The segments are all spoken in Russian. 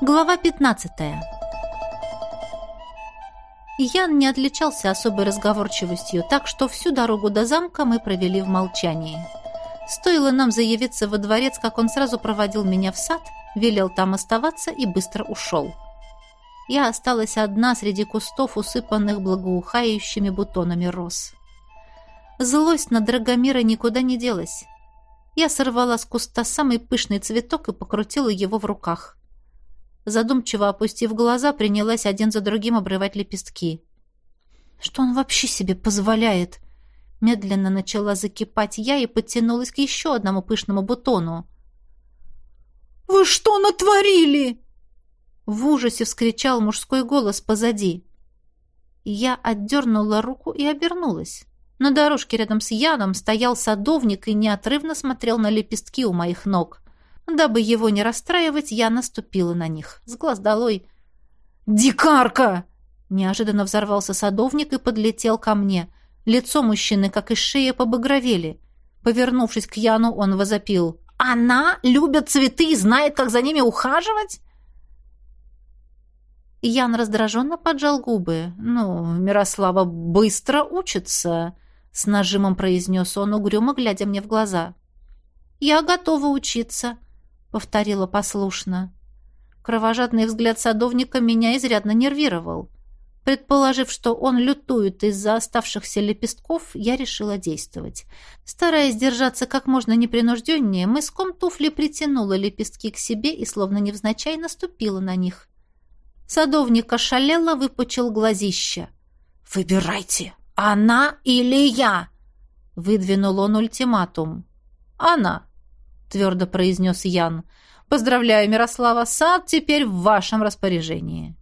Глава 15. Ян не отличался особой разговорчивостью, так что всю дорогу до замка мы провели в молчании. Стоило нам заявиться во дворец, как он сразу проводил меня в сад, велел там оставаться и быстро ушел. Я осталась одна среди кустов, усыпанных благоухающими бутонами роз. Злость на Драгомира никуда не делась. Я сорвала с куста самый пышный цветок и покрутила его в руках. Задумчиво опустив глаза, принялась один за другим обрывать лепестки. Что он вообще себе позволяет? Медленно начала закипать я и подтянулась к еще одному пышному бутону. «Вы что натворили?» В ужасе вскричал мужской голос позади. Я отдернула руку и обернулась. На дорожке рядом с Яном стоял садовник и неотрывно смотрел на лепестки у моих ног. Дабы его не расстраивать, я наступила на них. С глаз долой. «Дикарка!» Неожиданно взорвался садовник и подлетел ко мне. Лицо мужчины, как и шея, побагровели. Повернувшись к Яну, он возопил. «Она любит цветы и знает, как за ними ухаживать?» Ян раздраженно поджал губы. «Ну, Мирослава быстро учится», — с нажимом произнес он, угрюмо глядя мне в глаза. «Я готова учиться», — повторила послушно. Кровожадный взгляд садовника меня изрядно нервировал. Предположив, что он лютует из-за оставшихся лепестков, я решила действовать. Стараясь держаться как можно непринужденнее, мыском туфли притянула лепестки к себе и, словно невзначай, наступила на них. Садовник ошалело выпучил глазища. «Выбирайте, она или я?» Выдвинул он ультиматум. «Она», — твердо произнес Ян. «Поздравляю, Мирослава, сад теперь в вашем распоряжении».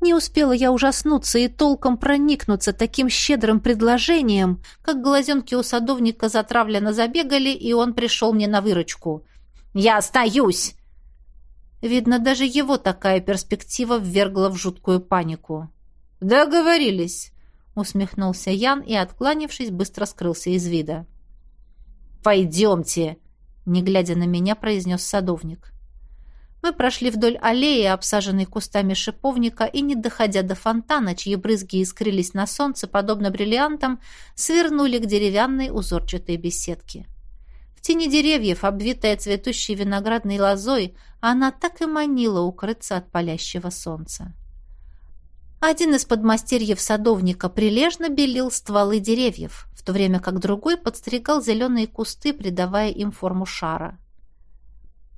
Не успела я ужаснуться и толком проникнуться таким щедрым предложением, как глазенки у садовника затравленно забегали, и он пришел мне на выручку. «Я остаюсь!» Видно, даже его такая перспектива ввергла в жуткую панику. «Договорились!» — усмехнулся Ян и, откланившись, быстро скрылся из вида. «Пойдемте!» не глядя на меня, произнес садовник. Мы прошли вдоль аллеи, обсаженной кустами шиповника, и, не доходя до фонтана, чьи брызги искрились на солнце, подобно бриллиантам, свернули к деревянной узорчатой беседке. В тени деревьев, обвитая цветущей виноградной лозой, она так и манила укрыться от палящего солнца. Один из подмастерьев садовника прилежно белил стволы деревьев, в то время как другой подстригал зеленые кусты, придавая им форму шара.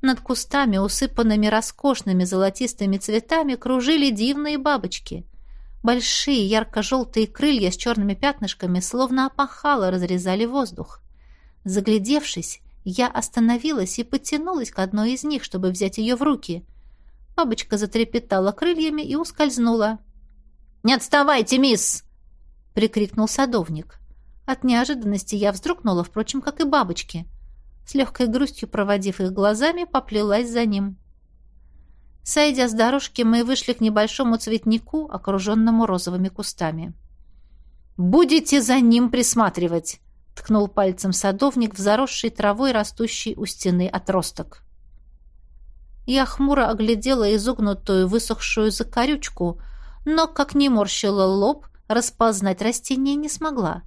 Над кустами, усыпанными роскошными золотистыми цветами, кружили дивные бабочки. Большие ярко-желтые крылья с черными пятнышками словно опахало разрезали воздух. Заглядевшись, я остановилась и потянулась к одной из них, чтобы взять ее в руки. Бабочка затрепетала крыльями и ускользнула. «Не отставайте, мисс!» — прикрикнул садовник. От неожиданности я вздрогнула, впрочем, как и бабочки. С легкой грустью проводив их глазами, поплелась за ним. Сойдя с дорожки, мы вышли к небольшому цветнику, окруженному розовыми кустами. «Будете за ним присматривать!» — ткнул пальцем садовник в заросший травой растущий у стены отросток. Я хмуро оглядела изогнутую высохшую закорючку — но, как не морщила лоб, распознать растение не смогла.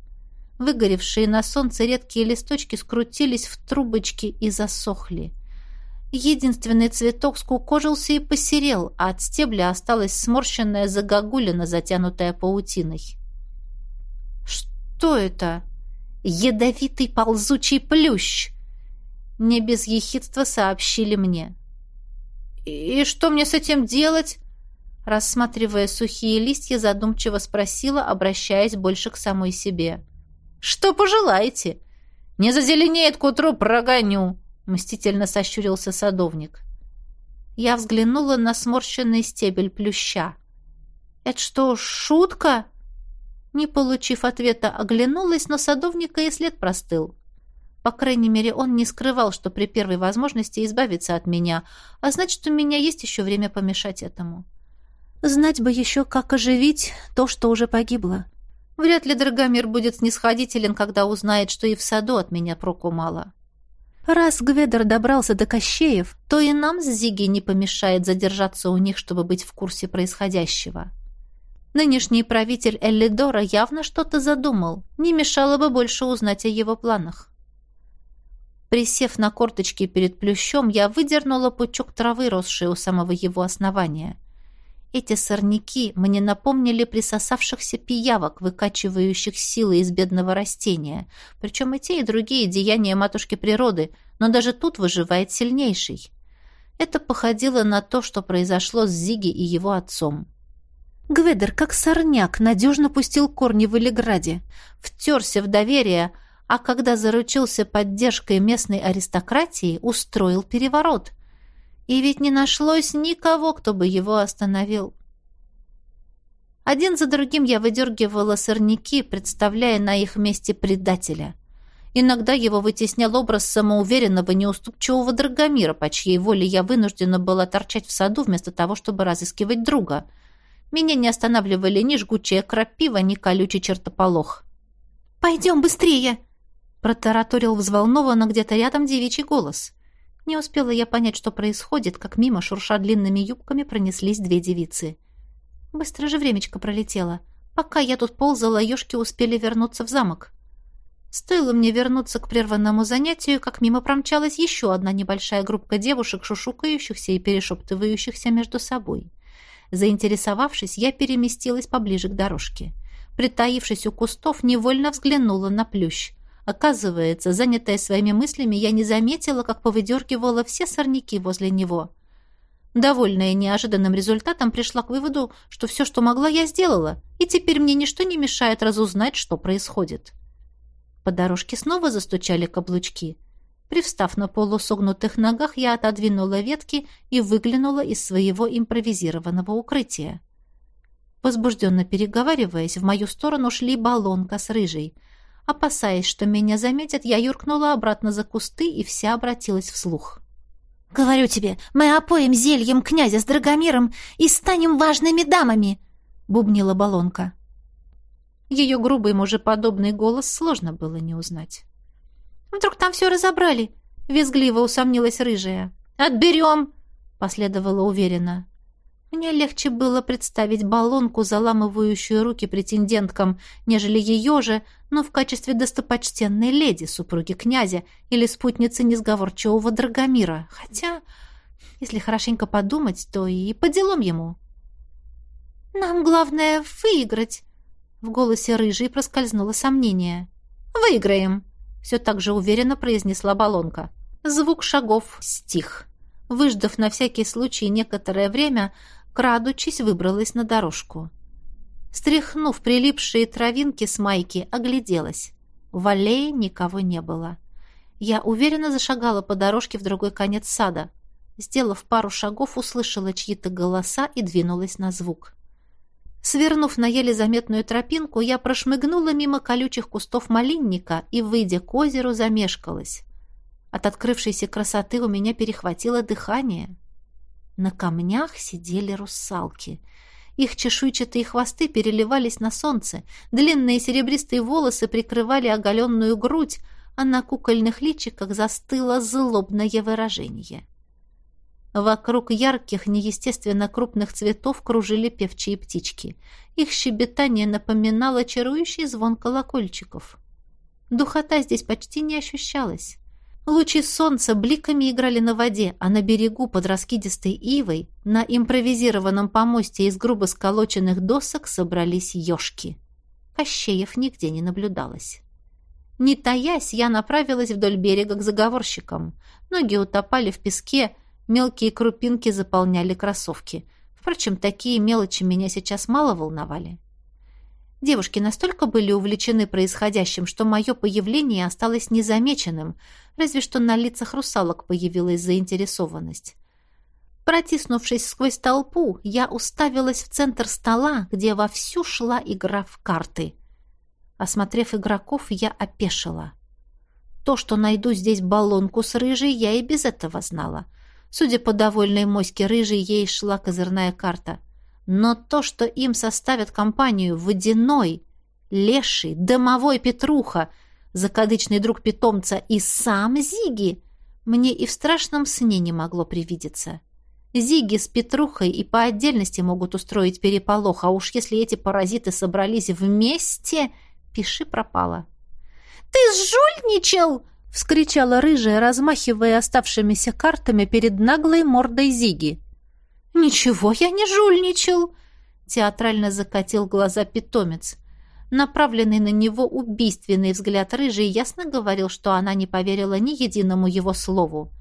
Выгоревшие на солнце редкие листочки скрутились в трубочки и засохли. Единственный цветок скукожился и посерел, а от стебля осталась сморщенная загогулина, затянутая паутиной. «Что это?» «Ядовитый ползучий плющ!» Не без ехидства сообщили мне. «И что мне с этим делать?» Рассматривая сухие листья, задумчиво спросила, обращаясь больше к самой себе. «Что пожелаете? Не зазеленеет к утру, прогоню!» Мстительно сощурился садовник. Я взглянула на сморщенный стебель плюща. «Это что, шутка?» Не получив ответа, оглянулась, но садовника и след простыл. По крайней мере, он не скрывал, что при первой возможности избавиться от меня, а значит, у меня есть еще время помешать этому. Знать бы еще, как оживить то, что уже погибло. Вряд ли Драгомир будет снисходителен, когда узнает, что и в саду от меня проку мало. Раз Гведер добрался до Кощеев, то и нам с Зиги не помешает задержаться у них, чтобы быть в курсе происходящего. Нынешний правитель Эллидора явно что-то задумал, не мешало бы больше узнать о его планах. Присев на корточки перед плющом, я выдернула пучок травы, росший у самого его основания. Эти сорняки мне напомнили присосавшихся пиявок, выкачивающих силы из бедного растения. Причем и те, и другие деяния матушки природы, но даже тут выживает сильнейший. Это походило на то, что произошло с Зиги и его отцом. Гведер, как сорняк, надежно пустил корни в Элиграде, втерся в доверие, а когда заручился поддержкой местной аристократии, устроил переворот. И ведь не нашлось никого, кто бы его остановил. Один за другим я выдергивала сорняки, представляя на их месте предателя. Иногда его вытеснял образ самоуверенного, неуступчивого Драгомира, по чьей воле я вынуждена была торчать в саду вместо того, чтобы разыскивать друга — меня не останавливали ни жгучая крапива, ни колючий чертополох. «Пойдем быстрее!» Протараторил взволнованно где-то рядом девичий голос. Не успела я понять, что происходит, как мимо, шурша длинными юбками, пронеслись две девицы. Быстро же времечко пролетело. Пока я тут ползала, ёшки успели вернуться в замок. Стоило мне вернуться к прерванному занятию, как мимо промчалась еще одна небольшая группа девушек, шушукающихся и перешептывающихся между собой. Заинтересовавшись, я переместилась поближе к дорожке. Притаившись у кустов, невольно взглянула на плющ. Оказывается, занятая своими мыслями, я не заметила, как повыдергивала все сорняки возле него. Довольная неожиданным результатом, пришла к выводу, что все, что могла, я сделала, и теперь мне ничто не мешает разузнать, что происходит. По дорожке снова застучали каблучки — Привстав на полусогнутых ногах, я отодвинула ветки и выглянула из своего импровизированного укрытия. Возбужденно переговариваясь, в мою сторону шли баллонка с рыжей. Опасаясь, что меня заметят, я юркнула обратно за кусты и вся обратилась вслух. «Говорю тебе, мы опоем зельем князя с Драгомиром и станем важными дамами!» — бубнила баллонка. Ее грубый мужеподобный голос сложно было не узнать. Вдруг там все разобрали?» — визгливо усомнилась рыжая. «Отберем!» — последовала уверенно. Мне легче было представить баллонку, заламывающую руки претенденткам, нежели ее же, но в качестве достопочтенной леди, супруги князя или спутницы несговорчивого Драгомира. Хотя, если хорошенько подумать, то и по делам ему. «Нам главное выиграть», — в голосе рыжей проскользнуло сомнение. «Выиграем», все так же уверенно произнесла баллонка. Звук шагов стих. Выждав на всякий случай некоторое время, крадучись, выбралась на дорожку. Стряхнув прилипшие травинки с майки, огляделась. В аллее никого не было. Я уверенно зашагала по дорожке в другой конец сада. Сделав пару шагов, услышала чьи-то голоса и двинулась на звук. Свернув на еле заметную тропинку, я прошмыгнула мимо колючих кустов малинника и, выйдя к озеру, замешкалась. От открывшейся красоты у меня перехватило дыхание. На камнях сидели русалки. Их чешуйчатые хвосты переливались на солнце, длинные серебристые волосы прикрывали оголенную грудь, а на кукольных личиках застыло злобное выражение. Вокруг ярких, неестественно крупных цветов кружили певчие птички. Их щебетание напоминало чарующий звон колокольчиков. Духота здесь почти не ощущалась. Лучи солнца бликами играли на воде, а на берегу под раскидистой ивой на импровизированном помосте из грубо сколоченных досок собрались ежки. Кощеев нигде не наблюдалось. Не таясь, я направилась вдоль берега к заговорщикам. Ноги утопали в песке, Мелкие крупинки заполняли кроссовки. Впрочем, такие мелочи меня сейчас мало волновали. Девушки настолько были увлечены происходящим, что мое появление осталось незамеченным, разве что на лицах русалок появилась заинтересованность. Протиснувшись сквозь толпу, я уставилась в центр стола, где вовсю шла игра в карты. Осмотрев игроков, я опешила. То, что найду здесь баллонку с рыжей, я и без этого знала — Судя по довольной моське рыжей, ей шла козырная карта. Но то, что им составят компанию водяной, леший, домовой Петруха, закадычный друг питомца и сам Зиги, мне и в страшном сне не могло привидеться. Зиги с Петрухой и по отдельности могут устроить переполох, а уж если эти паразиты собрались вместе, пиши пропало. «Ты сжульничал!» — вскричала рыжая, размахивая оставшимися картами перед наглой мордой Зиги. «Ничего я не жульничал!» — театрально закатил глаза питомец. Направленный на него убийственный взгляд рыжий ясно говорил, что она не поверила ни единому его слову.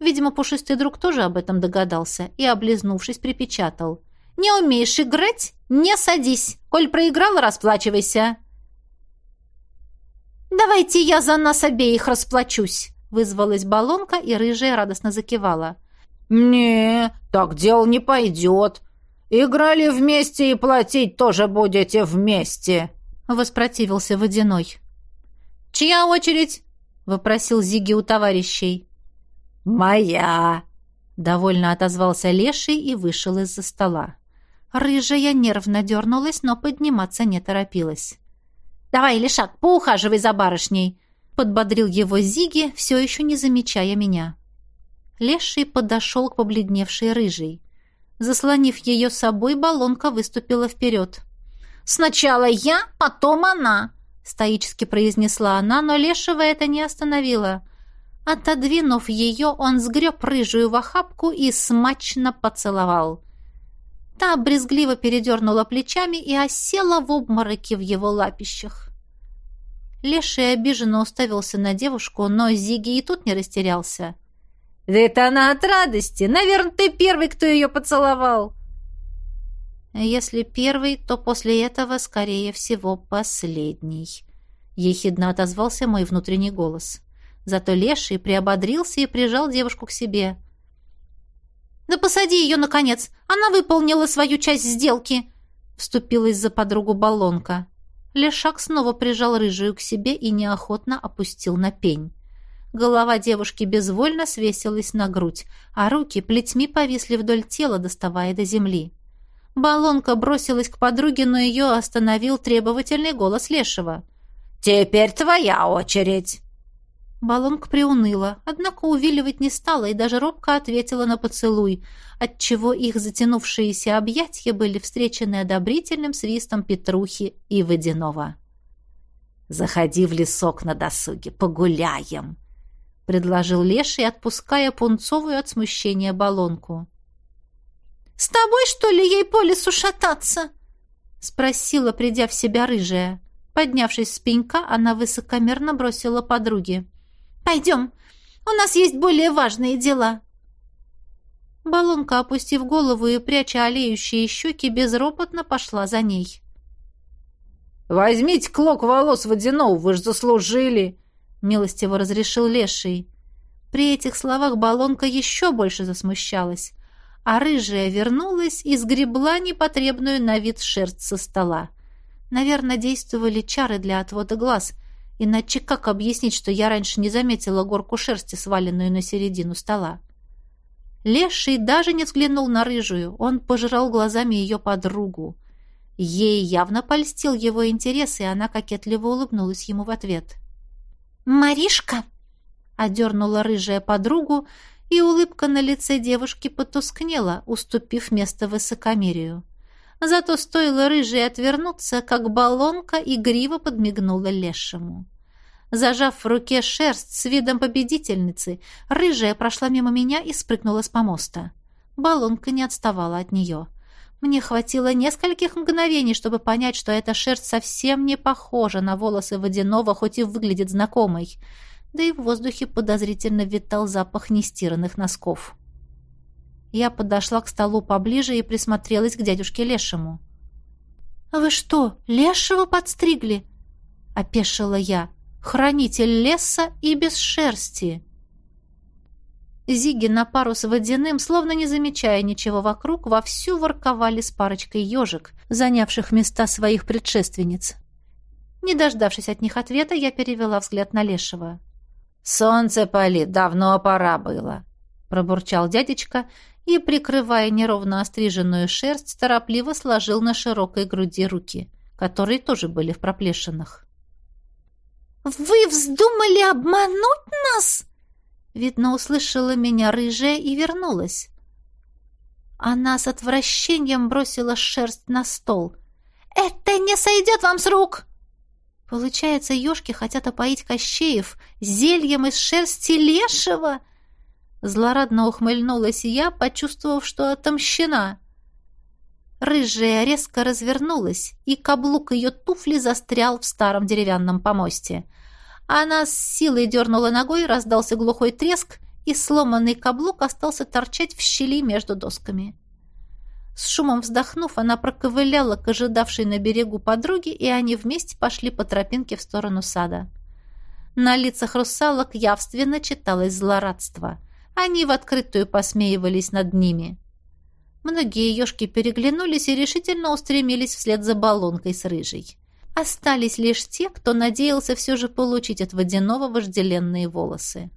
Видимо, пушистый друг тоже об этом догадался и, облизнувшись, припечатал. «Не умеешь играть? Не садись! Коль проиграл, расплачивайся!» «Давайте я за нас обеих расплачусь!» Вызвалась баллонка, и рыжая радостно закивала. «Не, так дело не пойдет. Играли вместе и платить тоже будете вместе!» Воспротивился Водяной. «Чья очередь?» — вопросил Зиги у товарищей. «Моя!» — довольно отозвался Леший и вышел из-за стола. Рыжая нервно дернулась, но подниматься не торопилась. «Давай, Лешак, поухаживай за барышней!» Подбодрил его Зиги, все еще не замечая меня. Леший подошел к побледневшей рыжей. Заслонив ее собой, баллонка выступила вперед. «Сначала я, потом она!» Стоически произнесла она, но Лешего это не остановило. Отодвинув ее, он сгреб рыжую в охапку и смачно поцеловал. Та брезгливо передернула плечами и осела в обмороке в его лапищах. Леший обиженно уставился на девушку, но Зиги и тут не растерялся. «Да это она от радости! Наверное, ты первый, кто ее поцеловал!» «Если первый, то после этого, скорее всего, последний», — ехидно отозвался мой внутренний голос. Зато Леший приободрился и прижал девушку к себе. «Да посади ее, наконец! Она выполнила свою часть сделки!» Вступилась за подругу Баллонка. Лешак снова прижал рыжую к себе и неохотно опустил на пень. Голова девушки безвольно свесилась на грудь, а руки плетьми повисли вдоль тела, доставая до земли. Баллонка бросилась к подруге, но ее остановил требовательный голос Лешего. «Теперь твоя очередь!» Баллонка приуныла, однако увиливать не стала и даже робко ответила на поцелуй, отчего их затянувшиеся объятия были встречены одобрительным свистом Петрухи и Водянова. «Заходи в лесок на досуге, погуляем!» — предложил Леший, отпуская пунцовую от смущения баллонку. «С тобой, что ли, ей по лесу шататься?» — спросила, придя в себя рыжая. Поднявшись с пенька, она высокомерно бросила подруге. Пойдем, у нас есть более важные дела». Балонка, опустив голову и пряча олеющие щеки, безропотно пошла за ней. «Возьмите клок волос водяного, вы ж заслужили!» — милостиво разрешил Леший. При этих словах Балонка еще больше засмущалась, а рыжая вернулась и сгребла непотребную на вид шерсть со стола. Наверное, действовали чары для отвода глаз, Иначе как объяснить, что я раньше не заметила горку шерсти, сваленную на середину стола? Леший даже не взглянул на рыжую, он пожирал глазами ее подругу. Ей явно польстил его интерес, и она кокетливо улыбнулась ему в ответ. «Маришка!» — одернула рыжая подругу, и улыбка на лице девушки потускнела, уступив место высокомерию. Зато стоило рыжей отвернуться, как баллонка игриво подмигнула лешему. Зажав в руке шерсть с видом победительницы, рыжая прошла мимо меня и спрыгнула с помоста. Баллонка не отставала от нее. Мне хватило нескольких мгновений, чтобы понять, что эта шерсть совсем не похожа на волосы водяного, хоть и выглядит знакомой. Да и в воздухе подозрительно витал запах нестиранных носков. Я подошла к столу поближе и присмотрелась к дядюшке Лешему. «А вы что, Лешего подстригли?» — опешила я. «Хранитель леса и без шерсти!» Зиги на пару с водяным, словно не замечая ничего вокруг, вовсю ворковали с парочкой ежек, занявших места своих предшественниц. Не дождавшись от них ответа, я перевела взгляд на Лешего. «Солнце палит, давно пора было», — пробурчал дядечка и, прикрывая неровно остриженную шерсть, торопливо сложил на широкой груди руки, которые тоже были в проплешинах. «Вы вздумали обмануть нас?» Видно, услышала меня рыжая и вернулась. Она с отвращением бросила шерсть на стол. «Это не сойдет вам с рук!» Получается, ешки хотят опоить Кощеев зельем из шерсти лешего? Злорадно ухмыльнулась я, почувствовав, что отомщена. Рыжая резко развернулась, и каблук ее туфли застрял в старом деревянном помосте. Она с силой дернула ногой, раздался глухой треск, и сломанный каблук остался торчать в щели между досками. С шумом вздохнув, она проковыляла к ожидавшей на берегу подруге, и они вместе пошли по тропинке в сторону сада. На лицах русалок явственно читалось злорадство. Они в открытую посмеивались над ними. Многие ежки переглянулись и решительно устремились вслед за баллонкой с рыжей. Остались лишь те, кто надеялся все же получить от водяного вожделенные волосы.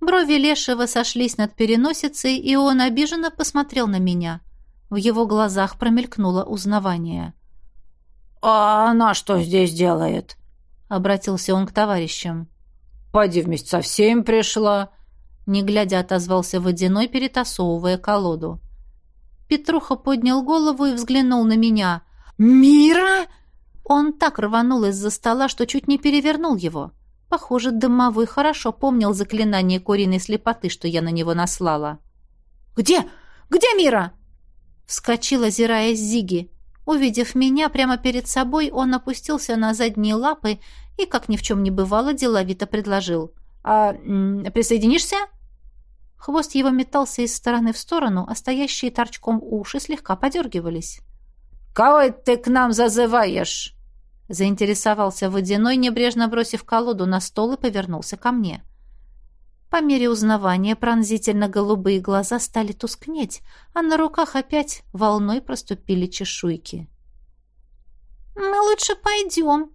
Брови Лешего сошлись над переносицей, и он обиженно посмотрел на меня. В его глазах промелькнуло узнавание. «А она что здесь делает?» — обратился он к товарищам. «Поди вместе со всеми пришла», — не глядя отозвался водяной, перетасовывая колоду. Петруха поднял голову и взглянул на меня. «Мира?» Он так рванул из-за стола, что чуть не перевернул его. Похоже, дымовой хорошо помнил заклинание куриной слепоты, что я на него наслала. «Где? Где Мира?» Вскочила, озираясь Зиги. Увидев меня прямо перед собой, он опустился на задние лапы и, как ни в чем не бывало, деловито предложил. «А присоединишься?» Хвост его метался из стороны в сторону, а стоящие торчком уши слегка подергивались. «Кого ты к нам зазываешь?» Заинтересовался водяной, небрежно бросив колоду на стол и повернулся ко мне. По мере узнавания пронзительно-голубые глаза стали тускнеть, а на руках опять волной проступили чешуйки. «Мы лучше пойдем»,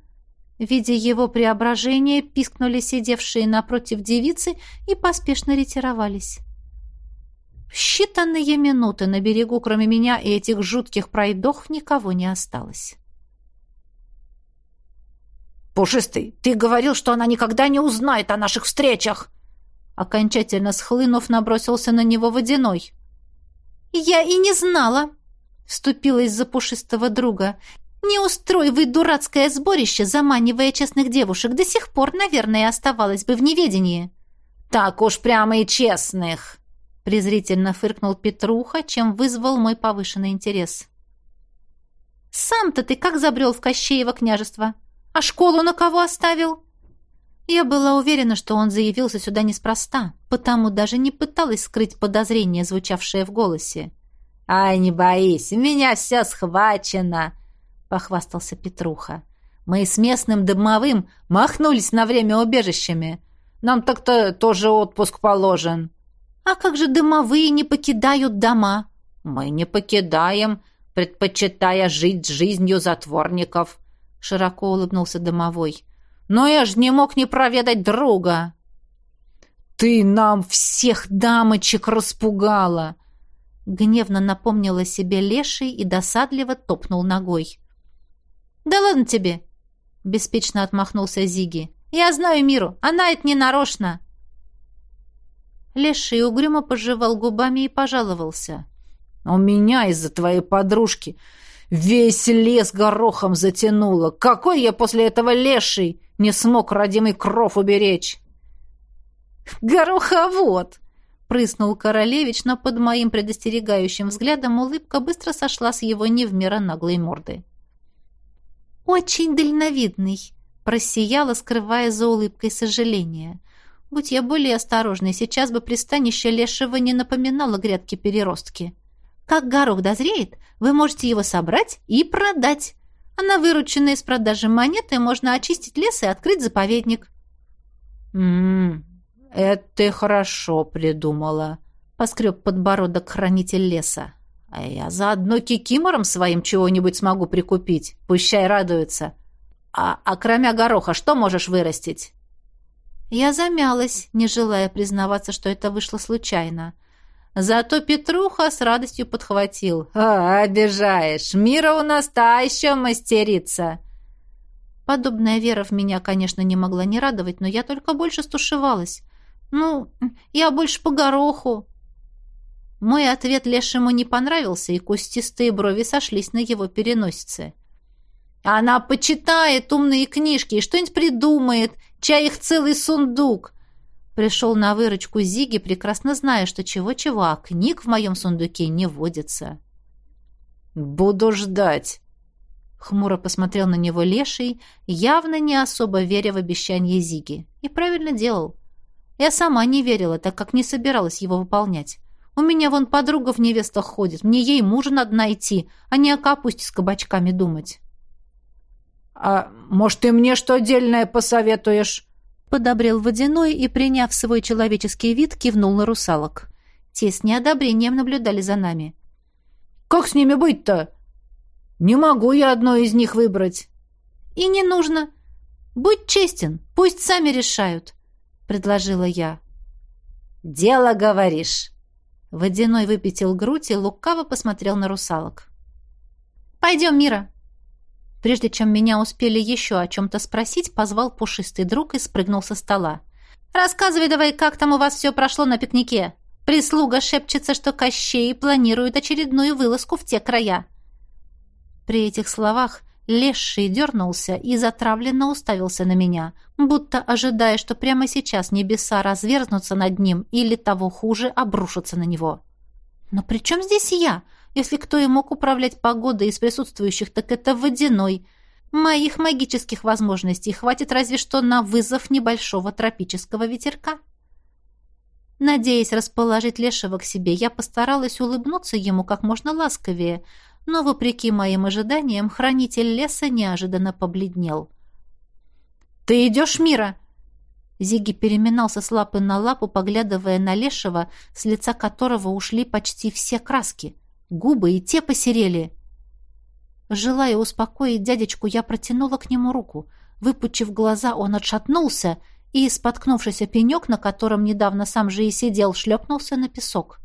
Видя его преображение, пискнули сидевшие напротив девицы и поспешно ретировались. В считанные минуты на берегу, кроме меня и этих жутких пройдох, никого не осталось. «Пушистый, ты говорил, что она никогда не узнает о наших встречах!» Окончательно схлынув, набросился на него водяной. «Я и не знала!» Вступилась за пушистого друга. Не устрой вы дурацкое сборище, заманивая честных девушек, до сих пор, наверное, оставалась бы в неведении. Так уж прямо и честных, презрительно фыркнул Петруха, чем вызвал мой повышенный интерес. Сам-то ты как забрел в Кощеево княжество? А школу на кого оставил? Я была уверена, что он заявился сюда неспроста, потому даже не пыталась скрыть подозрение, звучавшее в голосе. «Ай, не боись, у меня все схвачено!» похвастался Петруха. Мы с местным дымовым махнулись на время убежищами. Нам так-то тоже отпуск положен. А как же дымовые не покидают дома? Мы не покидаем, предпочитая жить жизнью затворников, широко улыбнулся дымовой. Но я ж не мог не проведать друга. Ты нам всех дамочек распугала, гневно напомнила себе леший и досадливо топнул ногой. «Да ладно тебе!» — беспечно отмахнулся Зиги. «Я знаю Миру, она это не нарочно!» Леший угрюмо пожевал губами и пожаловался. «У меня из-за твоей подружки весь лес горохом затянуло. Какой я после этого леший не смог родимый кров уберечь?» «Гороховод!» — прыснул королевич, но под моим предостерегающим взглядом улыбка быстро сошла с его невмера наглой морды. «Очень дальновидный», — просияла, скрывая за улыбкой сожаления. «Будь я более осторожной, сейчас бы пристанище лешего не напоминало грядки-переростки. Как горох дозреет, вы можете его собрать и продать. А на вырученные с продажи монеты можно очистить лес и открыть заповедник». «М-м, это ты хорошо придумала», — поскреб подбородок хранитель леса. А я заодно кикимором своим чего-нибудь смогу прикупить. Пущай радуется. А, а кроме гороха что можешь вырастить?» Я замялась, не желая признаваться, что это вышло случайно. Зато Петруха с радостью подхватил. «А, обижаешь! Мира у нас та еще мастерица!» Подобная вера в меня, конечно, не могла не радовать, но я только больше стушевалась. «Ну, я больше по гороху». Мой ответ Лешему не понравился, и кустистые брови сошлись на его переносице. «Она почитает умные книжки и что-нибудь придумает, чай их целый сундук». Пришел на выручку Зиги, прекрасно зная, что чего-чего, а книг в моем сундуке не водится. «Буду ждать», — хмуро посмотрел на него Леший, явно не особо веря в обещание Зиги. И правильно делал. Я сама не верила, так как не собиралась его выполнять. У меня вон подруга в невестах ходит, мне ей мужа надо найти, а не о капусте с кабачками думать. «А может, ты мне что отдельное посоветуешь?» Подобрел водяной и, приняв свой человеческий вид, кивнул на русалок. Те с неодобрением наблюдали за нами. «Как с ними быть-то? Не могу я одной из них выбрать». «И не нужно. Будь честен, пусть сами решают», — предложила я. «Дело говоришь». Водяной выпятил грудь и лукаво посмотрел на русалок. «Пойдем, Мира», Прежде чем меня успели еще о чем-то спросить, позвал пушистый друг и спрыгнул со стола. «Рассказывай давай, как там у вас все прошло на пикнике. Прислуга шепчется, что Кощей планирует очередную вылазку в те края». При этих словах Леший дернулся и затравленно уставился на меня, будто ожидая, что прямо сейчас небеса разверзнутся над ним или, того хуже, обрушатся на него. «Но при чем здесь я?» Если кто и мог управлять погодой из присутствующих, так это водяной. Моих магических возможностей хватит разве что на вызов небольшого тропического ветерка. Надеясь расположить Лешего к себе, я постаралась улыбнуться ему как можно ласковее, но, вопреки моим ожиданиям, хранитель леса неожиданно побледнел. «Ты идешь, Мира?» Зиги переминался с лапы на лапу, поглядывая на Лешего, с лица которого ушли почти все краски. Губы и те посерели. Желая успокоить дядечку, я протянула к нему руку. Выпучив глаза, он отшатнулся и, споткнувшись о пенек, на котором недавно сам же и сидел, шлепнулся на песок.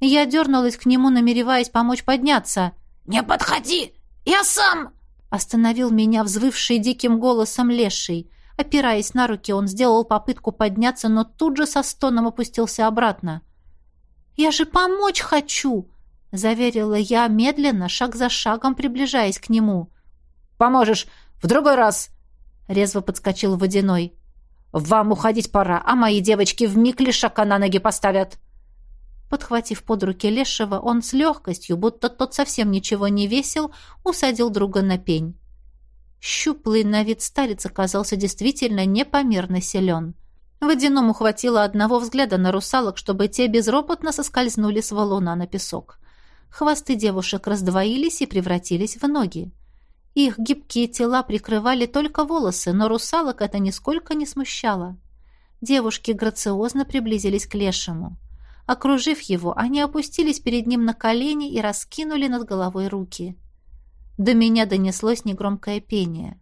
Я дернулась к нему, намереваясь помочь подняться. «Не подходи! Я сам!» Остановил меня взвывший диким голосом леший. Опираясь на руки, он сделал попытку подняться, но тут же со стоном опустился обратно. «Я же помочь хочу!» Заверила я, медленно, шаг за шагом приближаясь к нему. «Поможешь в другой раз!» — резво подскочил Водяной. «Вам уходить пора, а мои девочки вмиг лишака на ноги поставят!» Подхватив под руки Лешего, он с легкостью, будто тот совсем ничего не весил, усадил друга на пень. Щуплый на вид старец оказался действительно непомерно силен. Водяному хватило одного взгляда на русалок, чтобы те безропотно соскользнули с валуна на песок. Хвосты девушек раздвоились и превратились в ноги. Их гибкие тела прикрывали только волосы, но русалок это нисколько не смущало. Девушки грациозно приблизились к лешему. Окружив его, они опустились перед ним на колени и раскинули над головой руки. До меня донеслось негромкое пение.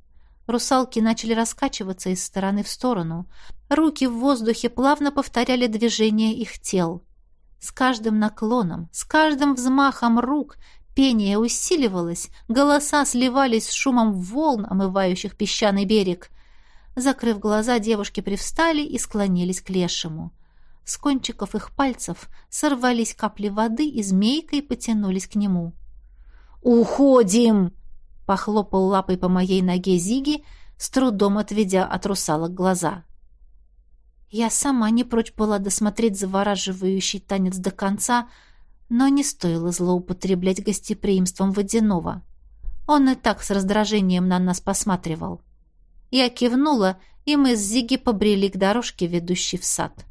Русалки начали раскачиваться из стороны в сторону. Руки в воздухе плавно повторяли движения их тел. С каждым наклоном, с каждым взмахом рук пение усиливалось, голоса сливались с шумом волн, омывающих песчаный берег. Закрыв глаза, девушки привстали и склонились к лешему. С кончиков их пальцев сорвались капли воды и змейкой потянулись к нему. «Уходим!» — похлопал лапой по моей ноге Зиги, с трудом отведя от русалок глаза. Я сама не прочь была досмотреть завораживающий танец до конца, но не стоило злоупотреблять гостеприимством водяного. Он и так с раздражением на нас посматривал. Я кивнула, и мы с Зиги побрели к дорожке, ведущей в сад.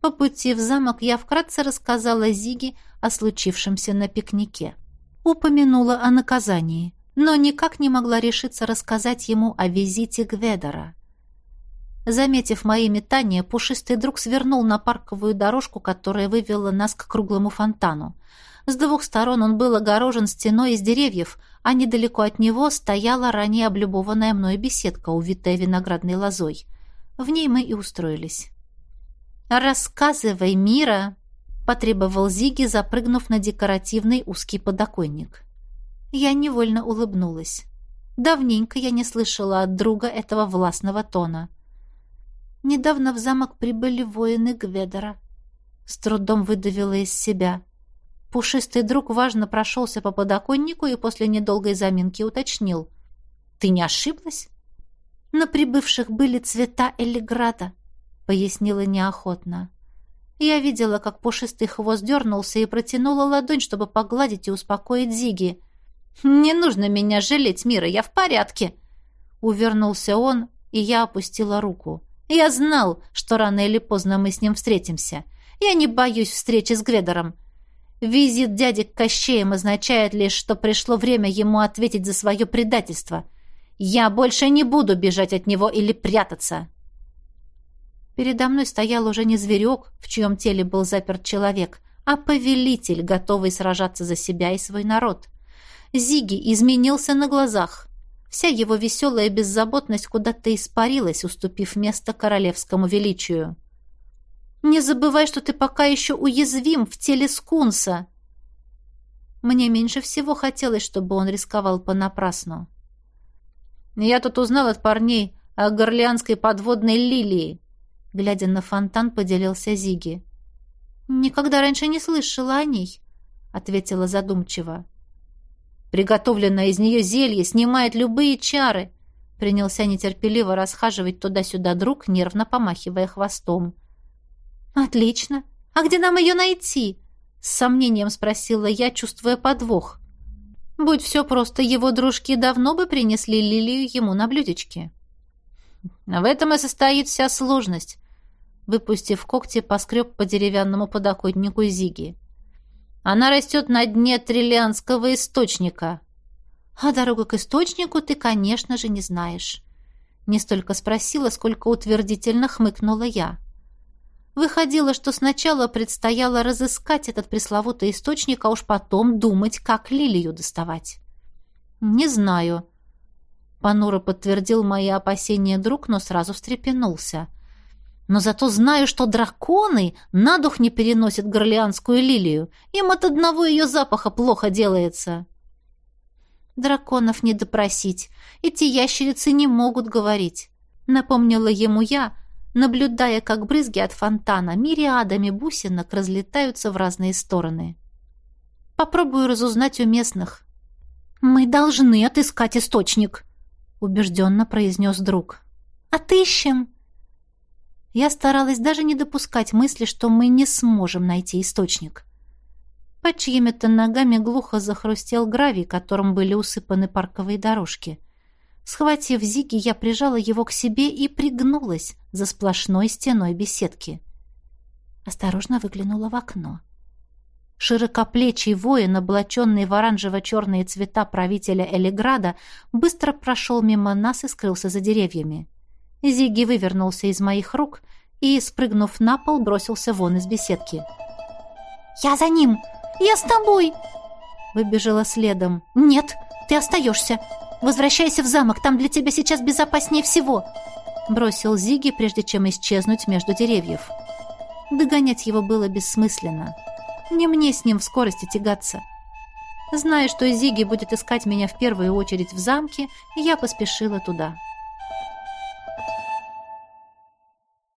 По пути в замок я вкратце рассказала Зиге о случившемся на пикнике. Упомянула о наказании, но никак не могла решиться рассказать ему о визите Гведора. Заметив мои метания, пушистый друг свернул на парковую дорожку, которая вывела нас к круглому фонтану. С двух сторон он был огорожен стеной из деревьев, а недалеко от него стояла ранее облюбованная мной беседка, увитая виноградной лозой. В ней мы и устроились. «Рассказывай, Мира!» — потребовал Зиги, запрыгнув на декоративный узкий подоконник. Я невольно улыбнулась. Давненько я не слышала от друга этого властного тона. Недавно в замок прибыли воины Гведера. С трудом выдавила из себя. Пушистый друг важно прошелся по подоконнику и после недолгой заминки уточнил. «Ты не ошиблась?» «На прибывших были цвета Элиграда», — пояснила неохотно. Я видела, как пушистый хвост дернулся и протянула ладонь, чтобы погладить и успокоить Зиги. «Не нужно меня жалеть, Мира, я в порядке!» Увернулся он, и я опустила руку. «Я знал, что рано или поздно мы с ним встретимся. Я не боюсь встречи с Гведором. Визит дяди к Кощеям означает лишь, что пришло время ему ответить за свое предательство. Я больше не буду бежать от него или прятаться!» Передо мной стоял уже не зверек, в чьем теле был заперт человек, а повелитель, готовый сражаться за себя и свой народ. Зиги изменился на глазах. Вся его веселая беззаботность куда-то испарилась, уступив место королевскому величию. «Не забывай, что ты пока еще уязвим в теле скунса!» Мне меньше всего хотелось, чтобы он рисковал понапрасну. «Я тут узнал от парней о горлеанской подводной лилии», глядя на фонтан, поделился Зиги. «Никогда раньше не слышала о ней», — ответила задумчиво. «Приготовленное из нее зелье снимает любые чары», — принялся нетерпеливо расхаживать туда-сюда друг, нервно помахивая хвостом. «Отлично. А где нам ее найти?» — с сомнением спросила я, чувствуя подвох. «Будь все просто, его дружки давно бы принесли лилию ему на блюдечке». «В этом и состоит вся сложность выпустив когти, поскреб по деревянному подоконнику Зиги. «Она растет на дне триллианского источника». «А дорогу к источнику ты, конечно же, не знаешь». Не столько спросила, сколько утвердительно хмыкнула я. Выходило, что сначала предстояло разыскать этот пресловутый источник, а уж потом думать, как лилию доставать. «Не знаю», — понуро подтвердил мои опасения друг, но сразу встрепенулся. Но зато знаю, что драконы на дух не переносят горлеанскую лилию. Им от одного ее запаха плохо делается. Драконов не допросить. Эти ящерицы не могут говорить. Напомнила ему я, наблюдая, как брызги от фонтана мириадами бусинок разлетаются в разные стороны. Попробую разузнать у местных. «Мы должны отыскать источник», — убежденно произнес друг. «Отыщем», я старалась даже не допускать мысли, что мы не сможем найти источник. Под чьими-то ногами глухо захрустел гравий, которым были усыпаны парковые дорожки. Схватив Зиги, я прижала его к себе и пригнулась за сплошной стеной беседки. Осторожно выглянула в окно. Широкоплечий воин, облаченный в оранжево-черные цвета правителя Элиграда, быстро прошел мимо нас и скрылся за деревьями. Зиги вывернулся из моих рук и, спрыгнув на пол, бросился вон из беседки. «Я за ним! Я с тобой!» Выбежала следом. «Нет, ты остаешься! Возвращайся в замок, там для тебя сейчас безопаснее всего!» Бросил Зиги, прежде чем исчезнуть между деревьев. Догонять его было бессмысленно. Не мне с ним в скорости тягаться. Зная, что Зиги будет искать меня в первую очередь в замке, я поспешила туда. «Я